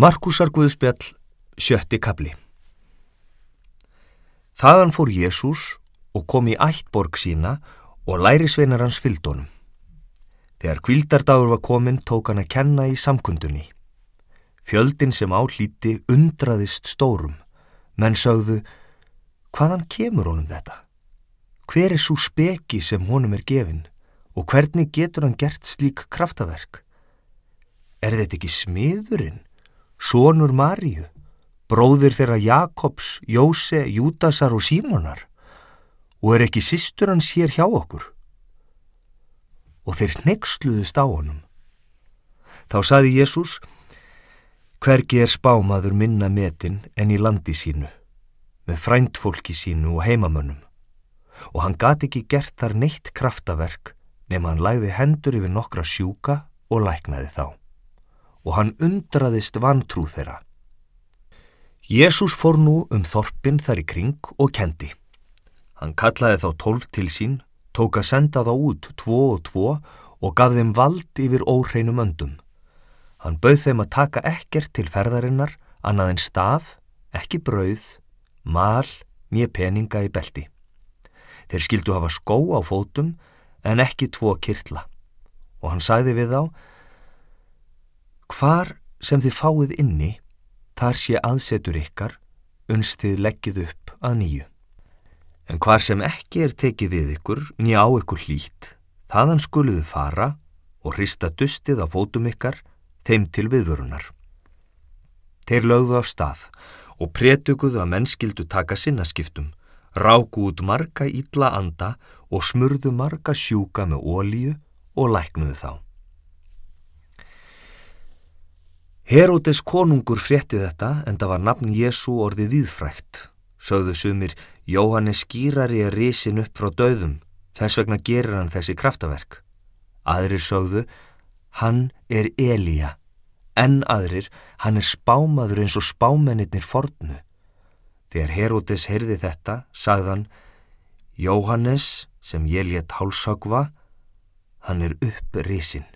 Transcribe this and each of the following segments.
Markusar Guðspjall, sjötti kabli Þaðan fór Jésús og kom í ættborg sína og lærisveinar hans fylldónum. Þegar kvildardagur var komin tók hann að kenna í samkundunni. Fjöldin sem álíti undraðist stórum, menn sögðu, hvaðan kemur honum þetta? Hver er svo speki sem honum er gefin og hvernig getur hann gert slík kraftaverk? Er þetta ekki smiðurinn? Sónur Maríu, bróðir þeirra Jakobs, Jóse, Júdasar og Símonar og er ekki sýstur hans hér hjá okkur? Og þeir hneggsluðust á honum. Þá saði Jésús, hvergi er spámaður minna metin en í landi sínu, með fræntfólki sínu og heimamönnum. Og hann gati ekki gert þar neitt kraftaverk nema hann læði hendur yfir nokkra sjúka og læknaði þá og hann undraðist vantrú þeirra. Jésús fór nú um þorpin þar í kring og kendi. Hann kallaði þá tólf til sín, tók að senda þá út tvo og tvo og gaf þeim vald yfir óhreinum öndum. Hann bauð þeim að taka ekkert til ferðarinnar, annað en staf, ekki brauð, mal, nýja peninga í beldi. Þeir skildu hafa skó á fótum en ekki tvo kirtla og hann sagði við þá Hvar sem þið fáið inni, þar sé aðsetur ykkar, unstið leggið upp að nýju. En hvar sem ekki er tekið við ykkur, nýja á ykkur hlýtt, þaðan skuluðu fara og hrista dustið á fótum ykkar, þeim til viðvörunar. Þeir lögðu af stað og pretuguðu að mennskildu taka sinnaskiptum, ráku út marga ítla anda og smurðu marga sjúka með ólíu og læknuðu þá. Heródes konungur frétti þetta en það var nafn Jésu orði viðfrækt. Sögðu sumir, Jóhannes skýrari er risin upp frá döðum, þess vegna gerir hann þessi kraftaverk. Aðrir sögðu, hann er Elíja, en aðrir, hann er spámaður eins og spámennir fornu. Þegar Heródes heyrði þetta, sagðan, Jóhannes, sem ég létt hálsagva, hann er upp risin.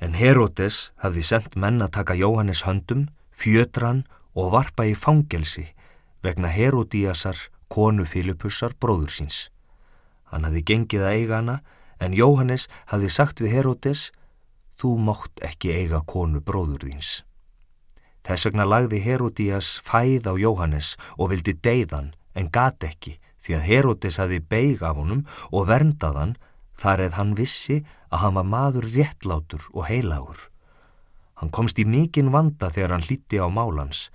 En Herodes hafði sendt menn að taka Jóhannes höndum, fjötran og varpa í fangelsi vegna Herodíasar, konu Filipussar, bróður síns. Hann hafði gengið að eiga hana en Jóhannes hafði sagt við Herodes, þú mátt ekki eiga konu bróður þíns. Þess vegna lagði Herodías fæð á Jóhannes og vildi deyðan en gat ekki því að Herodes hafði beig af honum og verndaðan þar eða hann vissi að hann var maður réttlátur og heilagur. Hann komst í mikinn vanda þegar hann hlíti á málans,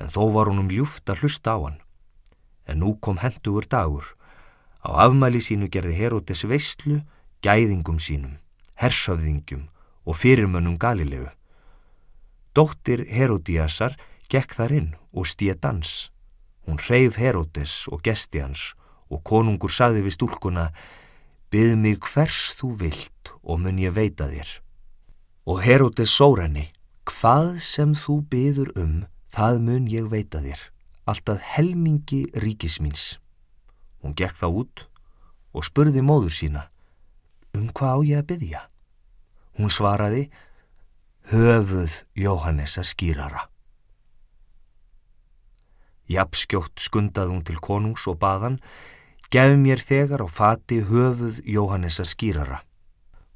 en þó var honum ljúft að hlusta á hann. En nú kom hendugur dagur. Á afmæli sínu gerði Herodes veistlu, gæðingum sínum, hersöfðingjum og fyrirmönnum Galilegu. Dóttir Herodíasar gekk þar inn og stíða dans. Hún hreyf Herodes og gesti hans og konungur saði við stúlkuna Byð mig hvers þú vilt og mun ég veita þér. Og Herodes sór henni, hvað sem þú byður um, það mun ég veita þér, alltaf helmingi ríkismins. Hún gekk þá út og spurði móður sína, um hvað á ég að byðja? Hún svaraði, höfuð Jóhannesa skýrara. Japskjótt skundaði hún til konungs og baðan, Gef mér þegar á fati höfuð Jóhannesa skýrara.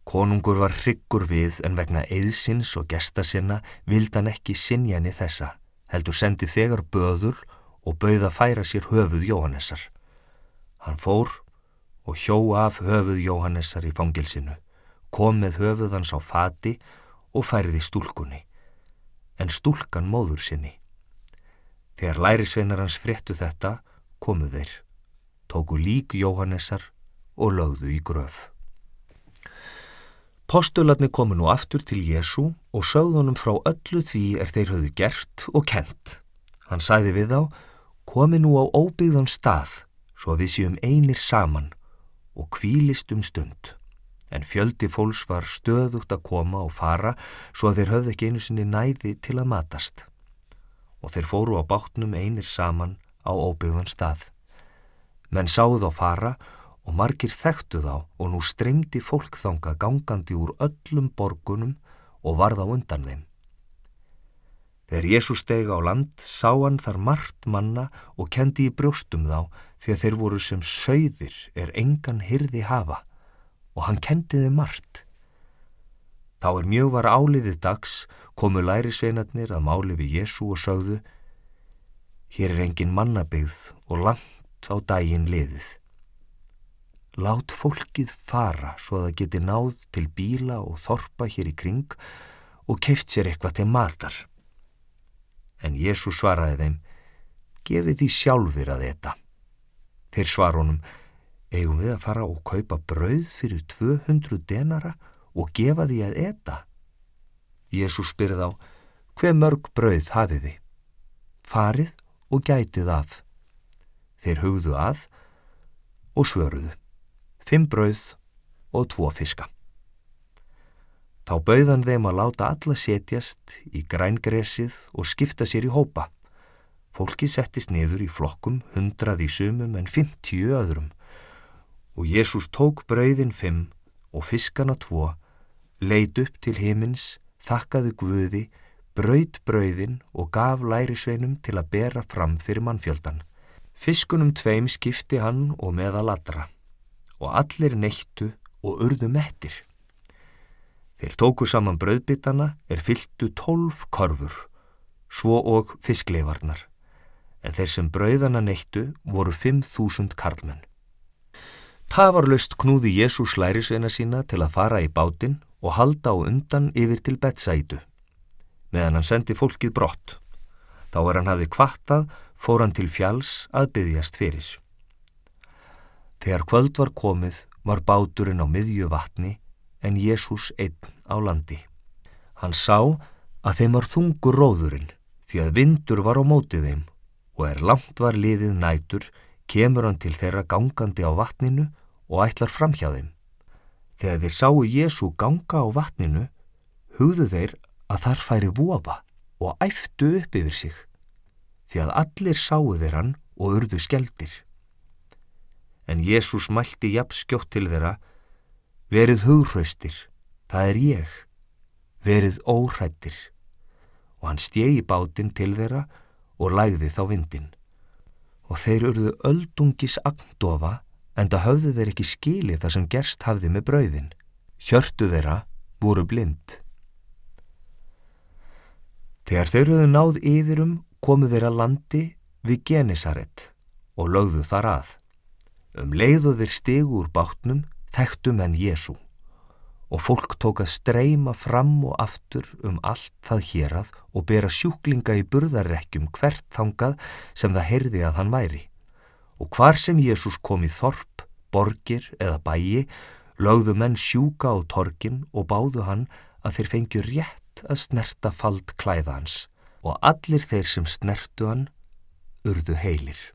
Konungur var hryggur við en vegna eðsins og gesta sinna vild hann ekki sinja henni þessa, heldur sendi þegar böður og bauða færa sér höfuð Jóhannesar. Hann fór og hjó af höfuð Jóhannesar í fangilsinu, kom með höfuð hans á fati og færði stúlkunni, en stúlkan móður sinni. Þegar lærisveinar hans fréttu þetta, komu þeir tóku lík Jóhannessar og lögðu í gröf. Postularni komu nú aftur til Jésu og sögðunum frá öllu því er þeir höfðu gert og kent. Hann sæði við þá, komi nú á óbyggðan stað, svo við séum einir saman og kvílist um stund. En fjöldi fólks var stöðugt að koma og fara svo að þeir höfðu ekki einu sinni næði til að matast. Og þeir fóru á bátnum einir saman á óbyggðan stað. Menn sáðu þá fara og margir þekktu þá og nú streymdi fólk þangað gangandi úr öllum borgunum og varð á undan þeim. Þegar Jésús steg á land sá hann þar margt manna og kendi í brjóstum þá því að þeir voru sem sögðir er engan hyrði hafa og hann kendiði margt. Þá er mjög var áliðið dags komu lærisveinarnir að máli við Jésú og sögðu Hér er engin mannabyggð og langt á daginn liðið. Lát fólkið fara svo að það geti náð til bíla og þorpa hér í kring og keift sér eitthvað til matar. En Jésús svaraði þeim, gefið því sjálfur að þetta. Þeir svar honum, eigum við að fara og kaupa brauð fyrir 200 denara og gefa því að eta? Jésús spyrð á, hver mörg brauð hafið þið? Farið og gætið að. Þeir hugðu að og svöruðu, fimm brauð og tvo fiska. Þá bauðan þeim að láta alla setjast í grængresið og skipta sér í hópa. Fólki settist niður í flokkum, hundrað í sumum en fimmtíu öðrum. Og Jésús tók brauðin fimm og fiskana tvo, leit upp til himins, þakkaði guði, braut brauðin og gaf lærisveinum til að bera fram fyrir mannfjöldan. Fiskunum tveim skipti hann og meða ladra og allir neittu og urðu mettir. Þeir tóku saman brauðbitana er fylltu tólf korfur, svo og fiskleifarnar, en þeir sem brauðana neittu voru fimm þúsund karlmenn. Tafarlust knúði Jésús lærisveina sína til að fara í bátinn og halda á undan yfir til Betsætu. Meðan hann sendi fólkið brott. Þá er hann hafið kvartað, fór hann til fjalls að byggjast fyrir. Þegar kvöld var komið var báturinn á miðju vatni en Jésús einn á landi. Hann sá að þeim var þungur róðurinn því að vindur var á mótið þeim og er langt var liðið nætur kemur hann til þeirra gangandi á vatninu og ætlar fram hjá þeim. Þegar þeir sáu Jésú ganga á vatninu hugðu þeir að þar færi vofa og æftu upp yfir sig því að allir sáu þeir hann og urðu skeldir. En Jésús mælti jafn skjótt til þeirra Verið hughraustir, það er ég. Verið óhrættir. Og hann stjegi bátinn til þeirra og lægði þá vindin. Og þeir urðu öldungis agndofa en það höfðu þeir ekki skili þar sem gerst hafði með brauðin. Hjörtu þeirra voru blind. Þegar þeir höfðu náð yfirum komu þeirra landi við Genesaret og lögðu þar að. Um leiðu þeir stegu úr bátnum þekktu menn Jésu og fólk tók að streyma fram og aftur um allt það hérað og bera sjúklinga í burðarrekkjum hvert þangað sem það heyrði að hann væri. Og hvar sem Jésús kom í þorp, borgir eða bæi, lögðu menn sjúka á torkin og báðu hann að þeir fengju rétt að snerta fald klæða hans og allir þeir sem snertu hann urðu heilir.